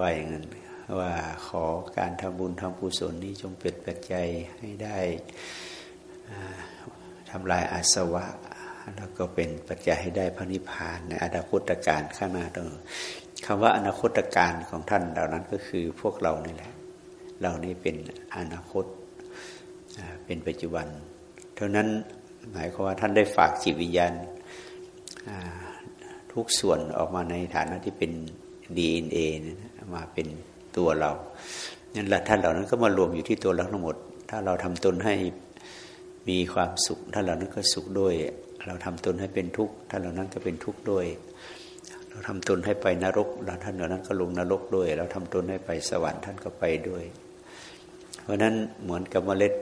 ว่าอย่างนั้นว่าขอการทำบุญทำกุศลนี้จงเป็นปัจจัยให้ได้ทำลายอาสวะ แล้วก็เป็นปัจจัยให้ได้พระนิพพานในอนาคตการข้างหน้าตรงคำว่าอนาคตการของท่านเหล่านั้นก็คือพวกเรานี่แหละ เรานี่เป็นอนาคตเป็นปัจจุบัน เท่านั้นหมายความว่าท่านได้ฝากจิตวิญญาณทุกส่วนออกมาในฐานะที่เป็น DNA มาเป็นตัวเรานั่นแหละท่านเหล่านั้นก็มารวมอยู่ที่ตัวเราทั้งหมด ถ้าเราทำตนให้มีความสุขท่านเหล่านั้นก็สุขด้วย เราทำตนให้เป็นทุกข์ท่านเหล่านั้นก็เป็นทุกข์ด้วย เราทำตนให้ไปนรกเราท่านเหล่านั้นก็ลงนรกด้วย เราทำตนให้ไปสวรรค์ท่านก็ไปด้วย เพราะนั้นเหมือนกับเมล็ด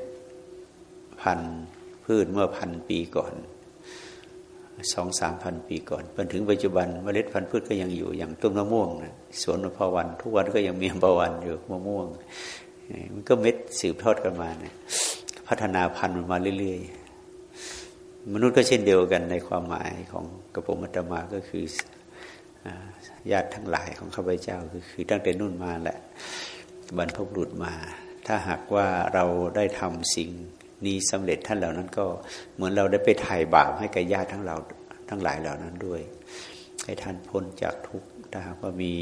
พันธุ์พืชเมื่อพันปีก่อน สองสามพันปีก่อนจนถึงปัจจุบันเมล็ดพันธุ์พืชก็ยังอยู่อย่างต้นมะม่วงนะสวนมะพร้าวทุกวันก็ยังมีมะพร้าวอยู่มะม่วงมันก็เม็ดสืบทอดกันมานะพัฒนาพันธุ์มันมาเรื่อยๆ มนุษย์ก็เช่นเดียวกันในความหมายของกระผมมัตมาก็คือญาติทั้งหลายของข้าพเจ้าคือคือตั้งแต่นุ่นมาแหละบรรพบุรุษมา ถ้าหากว่าเราได้ทำสิ่ง นี้สำเร็จท่านเหล่านั้นก็เหมือนเราได้ไปถ่ายบาปให้กับญาติทั้งเราทั้งหลายเหล่านั้นด้วย ให้ท่านพ้นจากทุกข์ถ้าหากว่ามี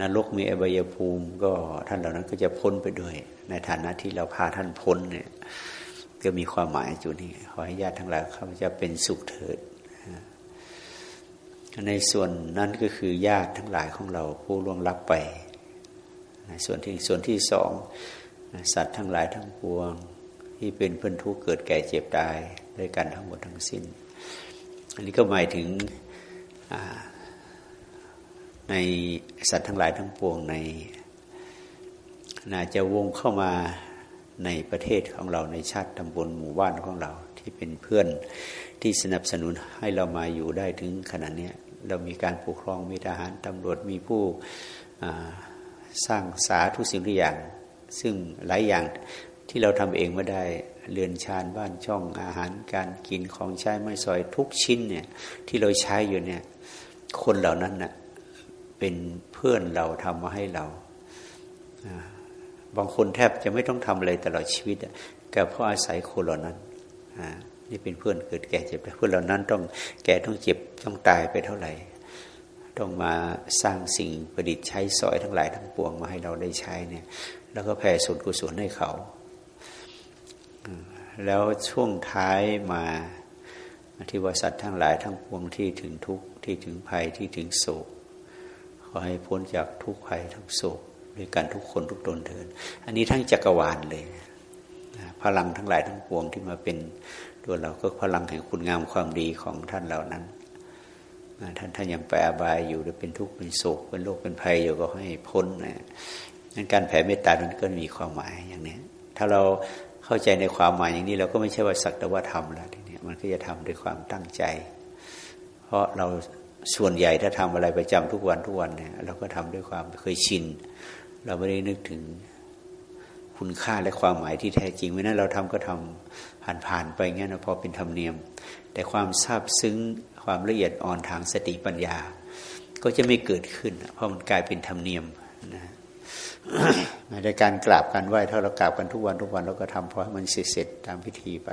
นรกมีอบายภูมิ ก็ท่านเหล่านั้นก็จะพ้นไปด้วย ในฐานะที่เราพาท่านพ้นเนี่ยก็มีความหมายจุดนี้ขอให้ญาติทั้งหลายเขาจ้าเป็นสุขเถิด ในส่วนนั้นก็คือญาติทั้งหลายของเราผู้ล่วงลับไป ส่วนที่ส่วนที่สอง สัตว์ทั้งหลายทั้งปวง ที่เป็นเพื่อนทุกเกิดแก่เจ็บตายด้วยกันทั้งหมดทั้งสิ้น อันนี้ก็หมายถึงในสัตว์ทั้งหลายทั้งปวงในน่าจะวงเข้ามาในประเทศของเราในชาติตำบลหมู่บ้านของเราที่เป็นเพื่อนที่สนับสนุนให้เรามาอยู่ได้ถึงขนาดนี้เรามีการปกครองมีทหารตำรวจมีผู้สร้างสาทุกสิ่งทุกอย่าง ซึ่งหลายอย่างที่เราทำเองไม่ได้เรือนชานบ้านช่องอาหารการกินของใช้ไม่สอยทุกชิ้นเนี่ยที่เราใช้อยู่เนี่ย คนเหล่านั้นน่ะเป็นเพื่อนเราทำมาให้เราบางคนแทบจะไม่ต้องทำอะไรตลอดชีวิตแต่เพราะอาศัยคนเหล่านั้นนี่เป็นเพื่อนเกิดแก่เจ็บเพื่อนเหล่านั้นต้องแก่ต้องเจ็บต้องตายไปเท่าไหร่ ต้องมาสร้างสิ่งประดิษฐ์ใช้สอยทั้งหลายทั้งปวงมาให้เราได้ใช้เนี่ย แล้วก็แผ่ส่วนกุศลให้เขา แล้วช่วงท้ายมาที่วสัตว์ทั้งหลายทั้งปวงที่ถึงทุกข์ที่ถึงภัยที่ถึงโศก ขอให้พ้นจากทุกข์ภัยทั้งโศกด้วยกันทุกคนทุกตนเถิดอันนี้ทั้งจักรวาลเลย พลังทั้งหลายทั้งปวงที่มาเป็นตัวเราก็พลังแห่งคุณงามความดีของท่านเหล่านั้นท่านท่านยังไปอบายอยู่หรือเป็นทุกข์เป็นโศกเป็นโรคเป็นภัยอยู่ก็ให้พ้นนะ นั้นการแผ่เมตตานั้นก็มีความหมายอย่างนี้ ถ้าเราเข้าใจในความหมายอย่างนี้ เราก็ไม่ใช่ว่าสักแต่ว่าทำแล้วทีนี้มันก็จะทำด้วยความตั้งใจ เพราะเราส่วนใหญ่ถ้าทำอะไรประจำทุกวันทุกวันเนี่ยเราก็ทำด้วยความเคยชิน เราไม่ได้นึกถึงคุณค่าและความหมายที่แท้จริงไม่นั้นเราทำก็ทำผ่านๆไปงั้นนะพอเป็นธรรมเนียม แต่ความซาบซึ้งความละเอียดอ่อนทางสติปัญญา ก็จะไม่เกิดขึ้น เพราะมันกลายเป็นธรรมเนียมนะ ในการกราบกันไหว้ถ้าเรากราบกันทุกวันทุกวันเราก็ทำเพราะมันเสร็จตามพิธีไป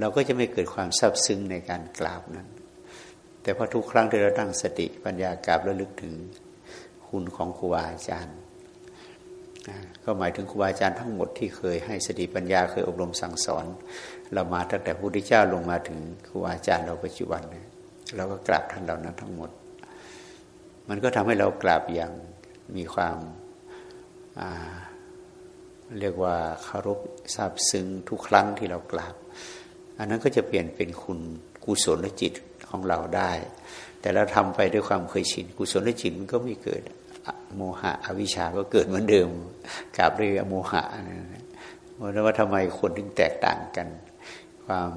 เราก็จะไม่เกิดความซาบซึ้งในการกราบนั้น แต่พอทุกครั้งที่เราตั้งสติปัญญากราบแล้วลึกถึงคุณของครูบาอาจารย์ก็หมายถึงครูบาอาจารย์ทั้งหมดที่เคยให้สติปัญญาเคยอบรมสั่งสอน เรามาตั้งแต่พระพุทธเจ้าลงมาถึงครูบาอาจารย์เราปัจจุบันเนี่ยเราก็กราบท่านเหล่านั้นทั้งหมด มันก็ทำให้เรากราบอย่างมีความ เรียกว่าคารพซาบซึ้งทุกครั้งที่เรากราบ อันนั้นก็จะเปลี่ยนเป็นคุณกุศลจิตของเราได้ แต่เราทำไปด้วยความเคยชินกุศลจิตมันก็ไม่เกิดโมหะอวิชาก็เกิดเหมือนเดิมกราบเรื่อยโมหะนะว่าทำไมคนถึงแตกต่างกัน ความ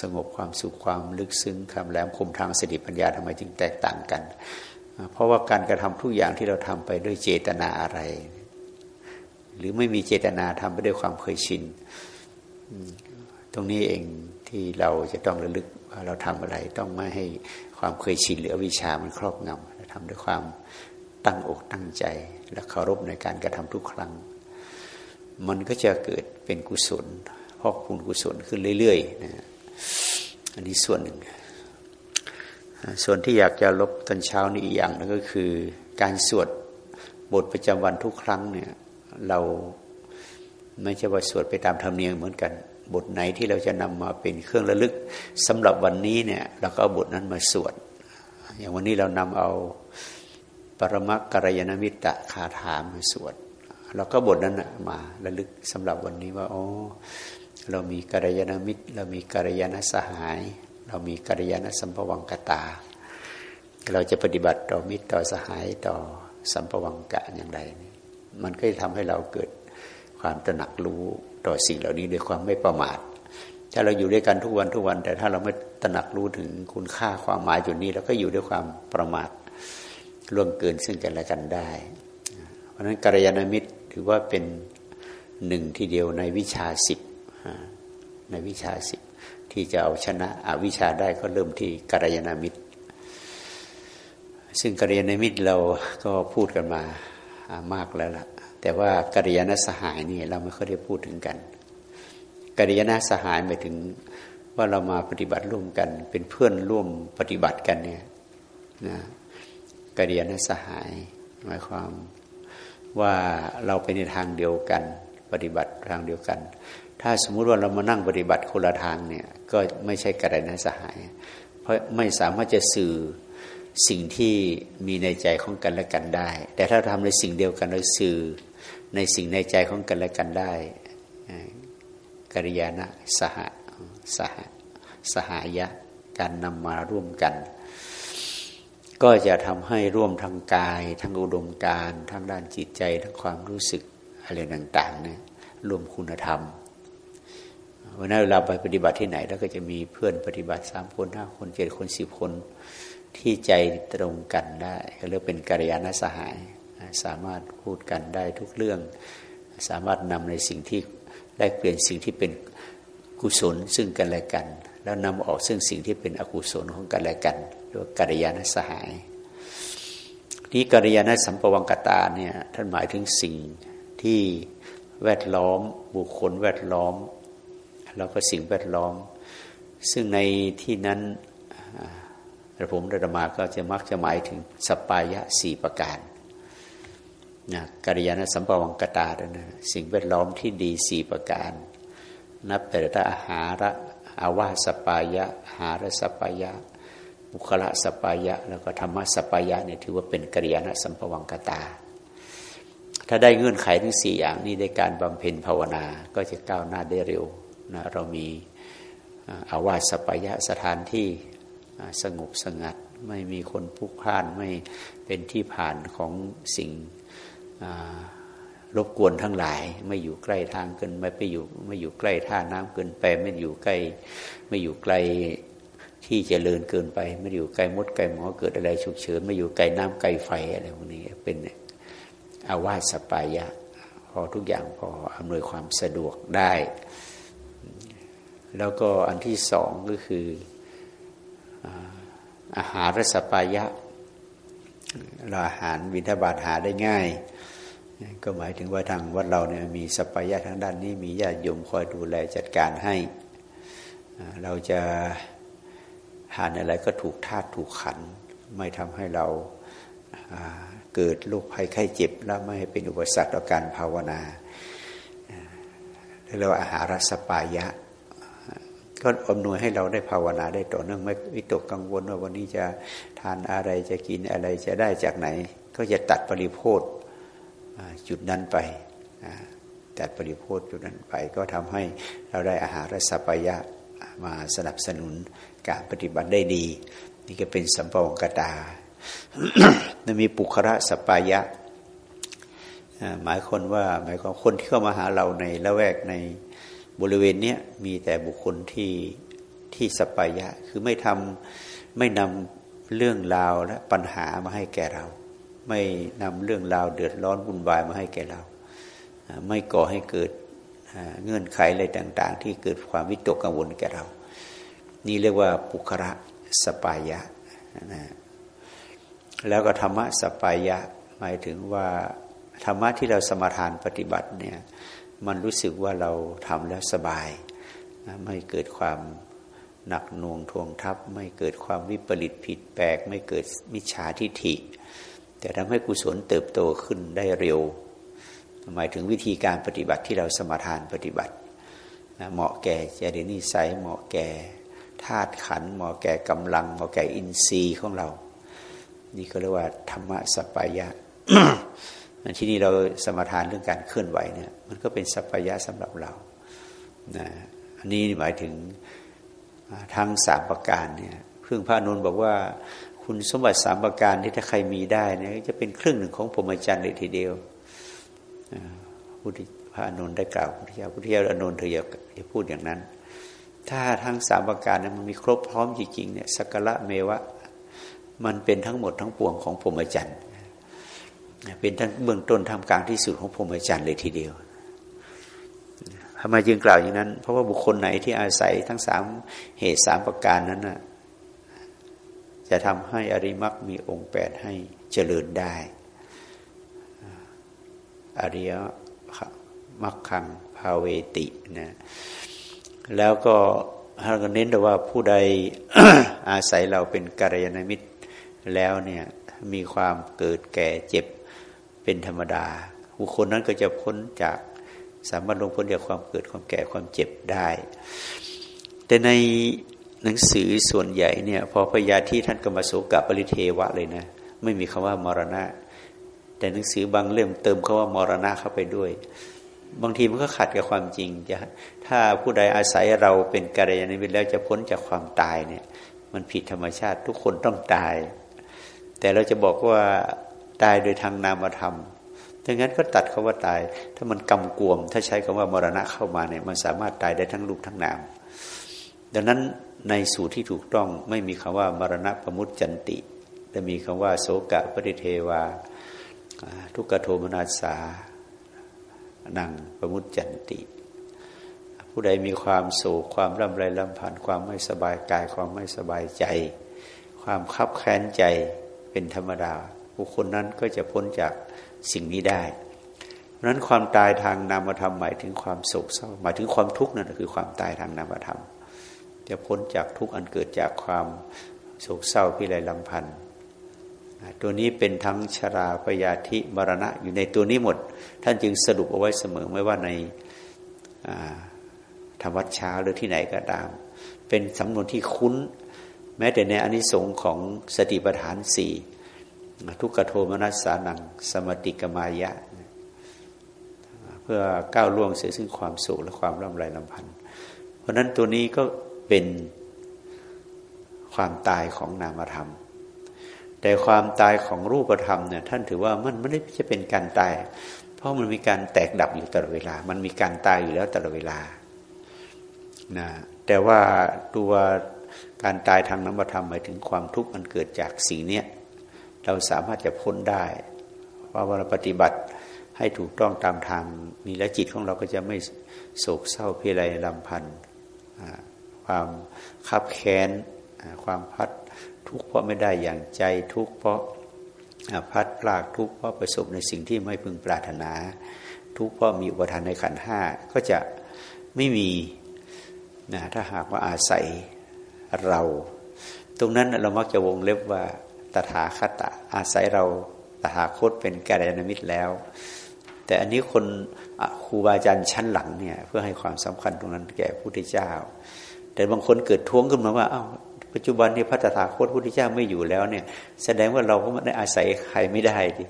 สงบความสุขความลึกซึ้งคำแหลมคมทางสติปัญญาทำไมจึงแตกต่างกัน เพราะว่าการกระทำทุกอย่างที่เราทำไปด้วยเจตนาอะไร หรือไม่มีเจตนาทำไปด้วยความเคยชินตรงนี้เองที่เราจะต้องระลึกว่าเราทำอะไร ต้องไม่ให้ความเคยชินหรือวิชามันครอบงำทำด้วยความตั้งอกตั้งใจ และเคารพในการกระทำทุกครั้ง มันก็จะเกิดเป็นกุศลพอกพูนกุศลขึ้นเรื่อยๆนะอันนี้ส่วนหนึ่ง ส่วนที่อยากจะลบตอนเช้านี้อีกอย่างนึงก็คือ การสวดบทประจำวันทุกครั้งเนี่ย เราไม่ใช่ว่าสวดไปตามธรรมเนียมเหมือนกัน บทไหนที่เราจะนำมาเป็นเครื่องระลึกสำหรับวันนี้เนี่ย เราก็เอาบทนั้นมาสวด อย่างวันนี้เรานำเอาปรมักกรยานมิตรคาถามาสวดเราก็บทนั้นมาระลึกสำหรับวันนี้ว่าอ๋อเรามีกัลยาณมิตร เรามีกัลยาณสหาย เรามีกัลยาณสัมภวังกตา เราจะปฏิบัติต่อมิตรต่อสหายต่อสัมภวังกะอย่างไร มันก็จะทำให้เราเกิดความตระหนักรู้ต่อสิ่งเหล่านี้ด้วยความไม่ประมาท ถ้าเราอยู่ด้วยกันทุกวันทุกวัน แต่ถ้าเราไม่ตระหนักรู้ถึงคุณค่าความหมายจุดนี้เราก็อยู่ด้วยความประมาทล่วงเกินซึ่งกันและกันได้ เพราะฉะนั้นกัลยาณมิตรถือว่าเป็นหนึ่งทีเดียวในวิชาสิบในวิชาสิบ ที่จะเอาชนะอวิชชาได้ก็เริ่มที่กัลยาณมิตร ซึ่งกัลยาณมิตรเราก็พูดกันมามากแล้วล่ะ แต่ว่ากัลยาณสหายนี่เราไม่ค่อยได้พูดถึงกันกัลยาณสหายหมายถึงว่าเรามาปฏิบัติร่วมกัน เป็นเพื่อนร่วมปฏิบัติกันเนี่ยนะกัลยาณสหาย หมายความว่าเราไปในทางเดียวกัน ปฏิบัติทางเดียวกัน ถ้าสมมุติว่าเรามานั่งปฏิบัติคนละทางเนี่ยก็ไม่ใช่กัลยาณสหาย เพราะไม่สามารถจะสื่อสิ่งที่มีในใจของกันและกันได้ แต่ถ้าทำในสิ่งเดียวกันเราสื่อในสิ่งในใจของกันและกันได้กิริยานะสหสหสหายะการนำมาร่วมกัน ก็จะทำให้ร่วมทางกาย ทั้งอุดมการทั้งด้านจิตใจ ทั้งความรู้สึกอะไรต่างๆเนี่ยรวมคุณธรรม วันนั้นเราไปปฏิบัติที่ไหน แล้วก็จะมีเพื่อนปฏิบัติสามคนห้าคนเจ็ดคนสิบคนที่ใจตรงกันได้ก็เรียกเป็นกัลยาณสหาย สามารถพูดกันได้ทุกเรื่อง สามารถนำในสิ่งที่แลกเปลี่ยนสิ่งที่เป็นกุศลซึ่งกันและกัน แล้วนำออกซึ่งสิ่งที่เป็นอกุศลของกันและกันเรียกว่ากัลยาณสหายนี่กัลยาณสัมปวังกตาเนี่ยท่านหมายถึงสิ่งที่แวดล้อมบุคคลแวดล้อม แล้วก็สิ่งแวดล้อม ซึ่งในที่นั้นแต่ผมระดมาก็จะมักจะหมายถึงสปายะสี่ประการนะกัลยาณสัมปวังกตาดนะสิ่งแวดล้อมที่ดีสี่ประการ นับแต่ละอาหาระอาวาสสัปปายะอาหารสัปปายะบุคคลสัปปายะ แล้วก็ธรรมะสัปปายะเนี่ยถือว่าเป็นกัลยาณสัมปวังกตา ถ้าได้เงื่อนไขทั้งสี่อย่างนี้ในการบำเพ็ญภาวนาก็จะก้าวหน้าได้เร็ว นะเรามีอาวาสสัปปายะสถานที่สงบสงัด ไม่มีคนพลุกพล่านไม่เป็นที่ผ่านของสิ่งรบกวนทั้งหลาย ไม่อยู่ใกล้ทางเกินไม่ไปอยู่ไม่อยู่ใกล้ท่าน้ำเกินไปไม่อยู่ใกล้ไม่อยู่ไกลที่จเจริญเกินไป ไม่อยู่ใกลมดใกลหมอเกิดอะไรฉุกเฉินไม่อยู่ใกลน้ำใกลไฟอะไรพวกนี้เป็นอาวาสปายะ พอทุกอย่างพออำนวยความสะดวกได้ แล้วก็อันที่สองก็คืออาหารรสปายะเราอาหารวินทบาทหาได้ง่าย ก็หมายถึงว่าทางวัดเราเนี่ยมีสปายะทางด้านนี้มีญาติโยมคอยดูแลจัดการให้ เราจะทานอะไรก็ถูกธาตุถูกขัน ไม่ทำให้เราเกิดโรคภัยไข้เจ็บ และไม่ให้เป็นอุปสรรคต่อการภาวนาเรียกว่าอาหารสปายะ ก็อำนวยให้เราได้ภาวนาได้ต่อเนื่องไม่วิตกกังวลว่าวันนี้จะทานอะไรจะกินอะไรจะได้จากไหน ก็จะตัดปริโภทจุดนั้นไปตัดปริโภทจุดนั้นไป ก็ทำให้เราได้อาหารสัพยะมาสนับสนุนการปฏิบัติได้ดี นี่ก็เป็นสัมปองกตาจะมีปุคระสัพยะหมายคนว่าหมายความคนที่เข้ามาหาเราในละแวกใน บริเวณเนี้ยมีแต่บุคคลที่ที่สปายะ คือไม่ทำไม่นำเรื่องราวและปัญหามาให้แก่เรา ไม่นำเรื่องราวเดือดร้อนวุ่นวายมาให้แก่เรา ไม่ก่อให้เกิดเงื่อนไขอะไรต่าง ๆ ที่เกิดความวิตกกังวลแก่เรา นี่เรียกว่าปุคระสปายะนะแล้วก็ธรรมะสปายะหมายถึงว่าธรรมะที่เราสมทานปฏิบัติเนี่ย มันรู้สึกว่าเราทำแล้วสบาย ไม่เกิดความหนักหน่วงทวงทับ ไม่เกิดความวิปริตผิดแปลก ไม่เกิดมิจฉาทิฐิ แต่ทำให้กุศลเติบโตขึ้นได้เร็ว หมายถึงวิธีการปฏิบัติที่เราสมาทานปฏิบัติเหมาะแก่เจริญนิสัยเหมาะแก่ธาตุขันเหมาะแก่กำลังเหมาะแก่อินทรีย์ของเรา นี่ก็เรียกว่าธรรมะสปายะ ที่นี่เราสมทานเรื่องการเคลื่อนไหวเนี่ย มันก็เป็นสัพยะสำหรับเรานะอันนี้หมายถึงทั้งสามประการเนี่ยเครื่องพระนนบอกว่า คุณสมบัติสามประการที่ถ้าใครมีได้เนี่ยจะเป็นครึ่งหนึ่งของพรหมจรรย์เลยทีเดียวพุทธพระนนได้กล่าวพุทธเจ้าพุทธเจ้าอนนท์เธออย่าอย่าพูดอย่างนั้น ถ้าทั้งสามประการนั้นมันมีครบพร้อมจริงๆเนี่ยสักละเมวะ มันเป็นทั้งหมดทั้งปวงของพรหมจรรย์ เป็นทั้งเบื้องต้นทำกลางที่สุดของพรหมจรรย์เลยทีเดียวทำไมจึงกล่าวอย่างนั้น เพราะว่าบุคคลไหนที่อาศัยทั้งสามเหตุสามประการนั้นนะจะทำให้อริมักมีองค์แปดให้เจริญได้อริยมักขังภาเวตินะแล้วก็ท่านก็เน้นแต่ว่าผู้ใดอาศัยเราเป็นกัลยาณมิตรแล้วเนี่ยมีความเกิดแก่เจ็บ เป็นธรรมดา บุคคลนั้นก็จะพ้นจากสามารถลงพ้นจากความเกิดความแก่ความเจ็บได้ แต่ในหนังสือส่วนใหญ่เนี่ยพอพยาที่ท่านก็มาโสกับปริเทวะเลยนะ ไม่มีคำว่ามรณะ แต่หนังสือบางเล่มเติมคาว่ามรณะเข้าไปด้วย บางทีมันก็ขัดกับความจริงจะถ้าผู้ใดอาศัยเราเป็นกัลยาณมิตรแล้วจะพ้นจากความตายเนี่ย มันผิดธรรมชาติทุกคนต้องตาย แต่เราจะบอกว่า ตายโดยทางนามธรรมดังนั้นก็ตัดคาว่าตาย ถ้ามันกำกวม ถ้าใช้คำว่ามรณะเข้ามาเนี่ยมันสามารถตายได้ทั้งรูปทั้งนาม ดังนั้นในสูตรที่ถูกต้องไม่มีคำว่ามรณะประมุตจันติ แต่มีคำว่า โสกะปริเทวา ทุกขโทมนาสานังประมุตจันติ ผู้ใดมีความโศกความร่ำไรลำพันความไม่สบายกายความไม่สบายใจ ความคับแค้นใจเป็นธรรมดา บุคคลนั้นก็จะพ้นจากสิ่งนี้ได้ เพราะนั้นความตายทางนามธรรมหมายถึงความโศกเศร้า หมายถึงความทุกข์นั่นคือความตายทางนามธรรม จะพ้นจากทุกข์อันเกิดจากความโศกเศร้าพิไรลำพันธ์ตัวนี้เป็นทั้งชราพยาธิมรณะอยู่ในตัวนี้หมด ท่านจึงสรุปเอาไว้เสมอไม่ว่าในธรรมวัดช้าหรือที่ไหนก็ตาม เป็นสำนวนที่คุ้น แม้แต่ในอนิสงค์ของสติปัฏฐานสี่ ทุกขโทมนัสสานัง สมติกมายะ เพื่อก้าวล่วงเสียซึ่งความสุขและความร่ำไรลำพันธ์เพราะนั้นตัวนี้ก็เป็นความตายของนามธรรม แต่ความตายของรูปธรรมเนี่ยท่านถือว่ามันไม่ได้จะเป็นการตาย เพราะมันมีการแตกดับอยู่ตลอดเวลา มันมีการตายอยู่แล้วตลอดเวลานะแต่ว่าตัวการตายทางนามธรรมหมายถึงความทุกข์มันเกิดจากสิ่งเนี้ย เราสามารถจะพ้นได้เพราะว่าเราปฏิบัติให้ถูกต้องตามทางนี้และจิตของเราก็จะไม่โศกเศร้าเพิไรลำพันธ์ความคับแค้นความพัดทุกข์เพราะไม่ได้อย่างใจทุกข์เพราะพัดพลากทุกข์เพราะประสบในสิ่งที่ไม่พึงปรารถนา ทุกข์เพราะมีอุปทานในขันห้าก็จะไม่มีนะถ้าหากว่าอาศัยเรา ตรงนั้นเรามักจะวงเล็บว่า ตถาคตอาศัยเราตถาคตเป็นกัลยาณมิตรแล้ว แต่อันนี้คนครูบาอาจารย์ชั้นหลังเนี่ยเพื่อให้ความสำคัญตรงนั้นแก่พระพุทธเจ้า แต่บางคนเกิดท้วงขึ้นมาว่าอ้าวปัจจุบันนี้พระตถาคตพระพุทธเจ้าไม่อยู่แล้วเนี่ย แสดงว่าเราก็ไม่ได้อาศัยใครไม่ได้ดิ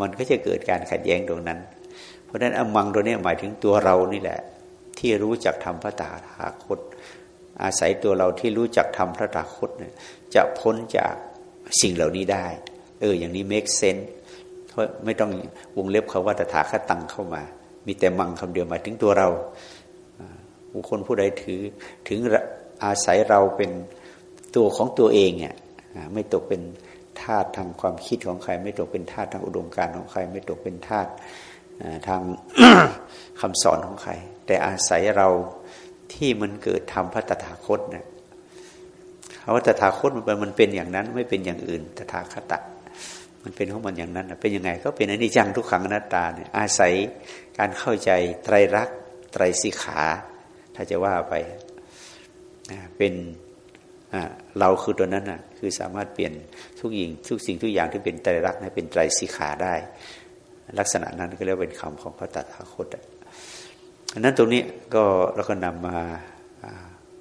มันก็จะเกิดการขัดแย้งตรงนั้น เพราะฉะนั้นอมังตัวนี้หมายถึงตัวเรานี่แหละ ที่รู้จักทำพระตถาคต อาศัยตัวเราที่รู้จักทำพระตถาคตเนี่ยจะพ้นจาก สิ่งเหล่านี้ได้ เออ อย่างนี้ make sense เพราะไม่ต้องวงเล็บเขาว่าตถาคตังเข้ามา มีแต่มังคำเดียวมาถึงตัวเราบุคคลผู้ใดถือถึงอาศัยเราเป็นตัวของตัวเองเนี่ยไม่ตกเป็นธาตุทางความคิดของใคร ไม่ตกเป็นธาตุทางอุดมการของใคร ไม่ตกเป็นธาตุทางคำสอนของใคร แต่อาศัยเราที่มันเกิดทำพระตถาคตเนี่ย ว่าตถาคตมันเป็นมันเป็นอย่างนั้น ไม่เป็นอย่างอื่นตถาคตะมันเป็นของมันอย่างนั้นเป็นยังไงก็เป็นอนิจจังทุกขังอนัตตาเนี่ยอาศัยการเข้าใจไตรลักษณ์ไตรสิขา ถ้าจะว่าไปเป็นเราคือตัวนั้นน่ะคือสามารถเปลี่ยนทุกอย่างทุกสิ่งทุกอย่างที่เป็นไตรลักษณ์ให้เป็นไตรสิขาได้ ลักษณะนั้นก็เรียกเป็นคำของพระตถาคตอันนั้นตรงนี้ก็เราก็นำมา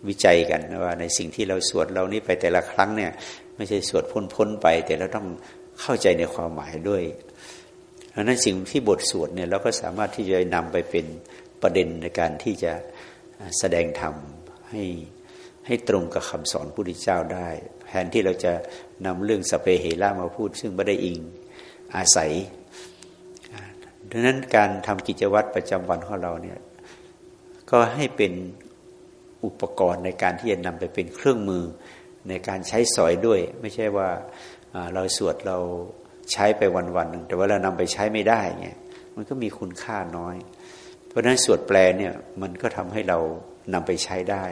วิจัยกันว่า ในสิ่งที่เราสวดเรานี้ไปแต่ละครั้งเนี่ย ไม่ใช่สวดพ้นๆไป แต่เราต้องเข้าใจในความหมายด้วยเพราะนั้นสิ่งที่บทสวดเนี่ยเราก็สามารถที่จะนำไปเป็นประเด็นในการที่จะแสดงธรรมให้ให้ตรงกับคำสอนพระพุทธเจ้าได้ แทนที่เราจะนำเรื่องสเปเหระมาพูด ซึ่งไม่ได้อิงอาศัยดังนั้นการทำกิจวัตรประจำวันของเราเนี่ยก็ให้เป็น อุปกรณ์ในการที่จะนำไปเป็นเครื่องมือในการใช้สอยด้วย ไม่ใช่ว่าเราสวดเราใช้ไปวันๆหนึ่งแต่ว่าเรานำไปใช้ไม่ได้เนี่ยมันก็มีคุณค่าน้อย เพราะฉะนั้นสวดแปลเนี่ยมันก็ทำให้เรานำไปใช้ได้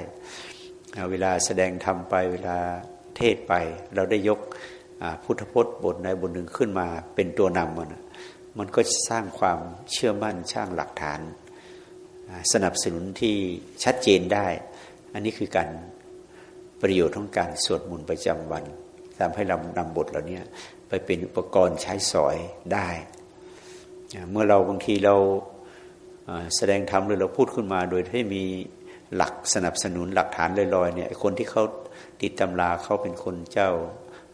เวลาแสดงธรรมไปเวลาเทศไป เราได้ยกพุทธพจน์บทใดบทหนึ่งขึ้นมาเป็นตัวนำมันมันก็สร้างความเชื่อมั่นสร้างหลักฐาน สนับสนุนที่ชัดเจนได้ อันนี้คือการประโยชน์ของการสวดมนต์ประจำวันทำให้เรานำบทเหล่านี้ไปเป็นอุปกรณ์ใช้สอยได้ เมื่อเราบางทีเราแสดงธรรมหรือเราพูดขึ้นมา โดยที่มีหลักสนับสนุนหลักฐานลอยๆเนี่ยคนที่เขาติดตำราเขาเป็นคนเจ้า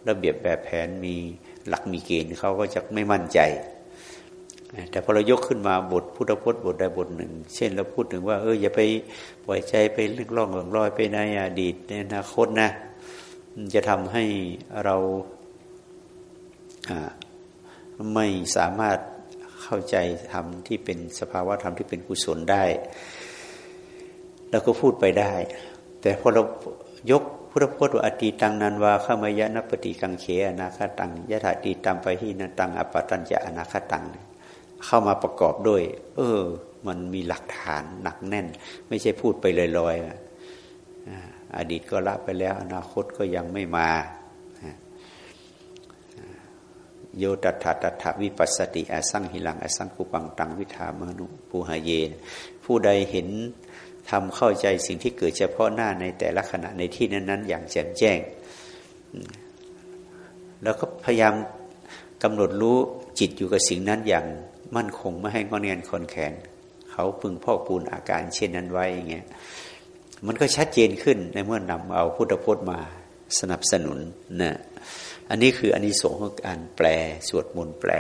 ระเบียบแบบแผนมีหลักมีเกณฑ์เขาก็จะไม่มั่นใจ แต่พอเรายกขึ้นมาบทพุทธพจน์บทใดบทหนึ่ง เช่นเราพูดถึงว่าเอออย่าไปปล่อยใจไปลึกล่องหลงลอยไปในอดีตในอนาคตนะ จะทำให้เราไม่สามารถเข้าใจธรรมที่เป็นสภาวะธรรมที่เป็นกุศลได้เราก็พูดไปได้ แต่พอเรายกพุทธพจน์ว่าอตีตังนันวาข้ามายะนปฏิกังเขอนาคตังยะถาตีตามไปที่นัตังอปตัญจะอนาคตังเเข้ามาประกอบด้วย เออ มันมีหลักฐานหนักแน่น ไม่ใช่พูดไปลอยๆอดีตก็ละไปแล้ว อนาคตก็ยังไม่มาโยตัถาตัถาวิปัสสติอสังหิลังอสังกุปังตังวิธามนุปูหายเย ผู้ใดเห็นทำเข้าใจสิ่งที่เกิดเฉพาะหน้าในแต่ละขณะในที่นั้น ๆ อย่างแจ่มแจ้ง แล้วก็พยายามกำหนดรู้จิตอยู่กับสิ่งนั้นอย่าง มั่นคงไม่ให้งอนเงียนคอนแขน เขาพึงพ่อปูนอาการเช่นนั้นไว้อย่างเงี้ยมันก็ชัดเจนขึ้นในเมื่อนำเอาพุทธพจน์มาสนับสนุนนะอันนี้คืออันนี้สงของการแปลสวดมนต์แปล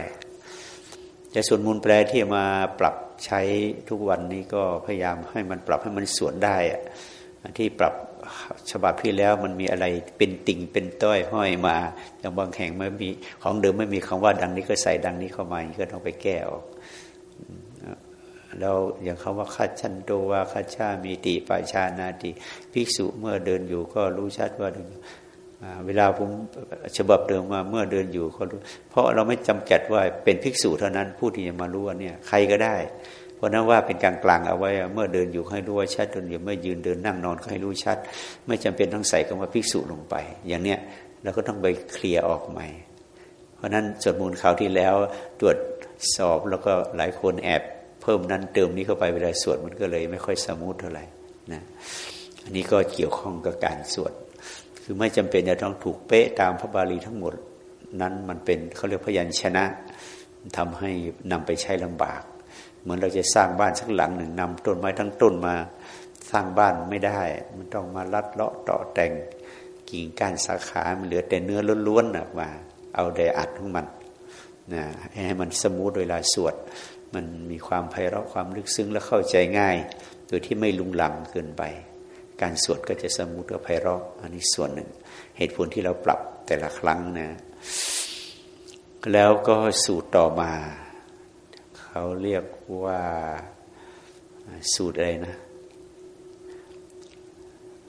แต่สวดมนต์แปลที่มาปรับใช้ทุกวันนี้ก็พยายามให้มันปรับให้มันสวดได้อะที่ปรับ ฉบับที่แล้วมันมีอะไรเป็นติ่งเป็นต้อยห้อยมาอย่างบางแห่งไม่มีของเดิมไม่มีคำว่าดังนี้ก็ใส่ดังนี้เข้ามาก็ต้องไปแก้ออกแล้วอย่างคำว่าคัชันโตวาคัชามีติปาชานาติภิกษุเมื่อเดินอยู่ก็รู้ชัดว่าเวลาผมฉบับเดิมมาเมื่อเดินอยู่เขารู้เพราะเราไม่จำกัดว่าเป็นภิกษุเท่านั้นผู้ที่จะมารู้ว่าเนี่ยใครก็ได้ เพราะนั้นว่าเป็นกลางกลางเอาไว้ เมื่อเดินอยู่ให้รู้ว่าชัดเดินอยู่เมื่อยืนเดินนั่งนอนก็ให้รู้ชัด ไม่จำเป็นต้องใส่คำว่าภิกษุลงไป อย่างเนี้ยเราก็ต้องไปเคลียร์ออกใหม่ เพราะนั้นสวดมนต์คราวที่แล้วตรวจสอบแล้วก็หลายคนแอบเพิ่มนั้นเติมนี้เข้าไปเวลาสวดมันก็เลยไม่ค่อยสมูทเท่าไหร่นะอันนี้ก็เกี่ยวข้องกับการสวดคือไม่จำเป็นจะต้องถูกเป๊ะตามพระบาลีทั้งหมดนั้นมันเป็นเขาเรียกพยัญชนะทำให้นำไปใช้ลำบาก เหมือนเราจะสร้างบ้านสักหลังหนึ่งนำต้นไม้ทั้งต้นมาสร้างบ้านไม่ได้ มันต้องมาลัดเลาะต่อแต่งกิ่งก้านสาขา มันเหลือแต่เนื้อล้วนๆออกมา เอาไดอัดของมันนะให้มันสมูทเวลาสวด มันมีความไพเราะความลึกซึ้งและเข้าใจง่าย โดยที่ไม่ลุงลังเกินไป การสวดก็จะสมุทกับไพเราะ อันนี้ส่วนหนึ่ง เหตุผลที่เราปรับแต่ละครั้งนะ แล้วก็สูตรต่อมา เขาเรียกว่าสูตรอะไรนะ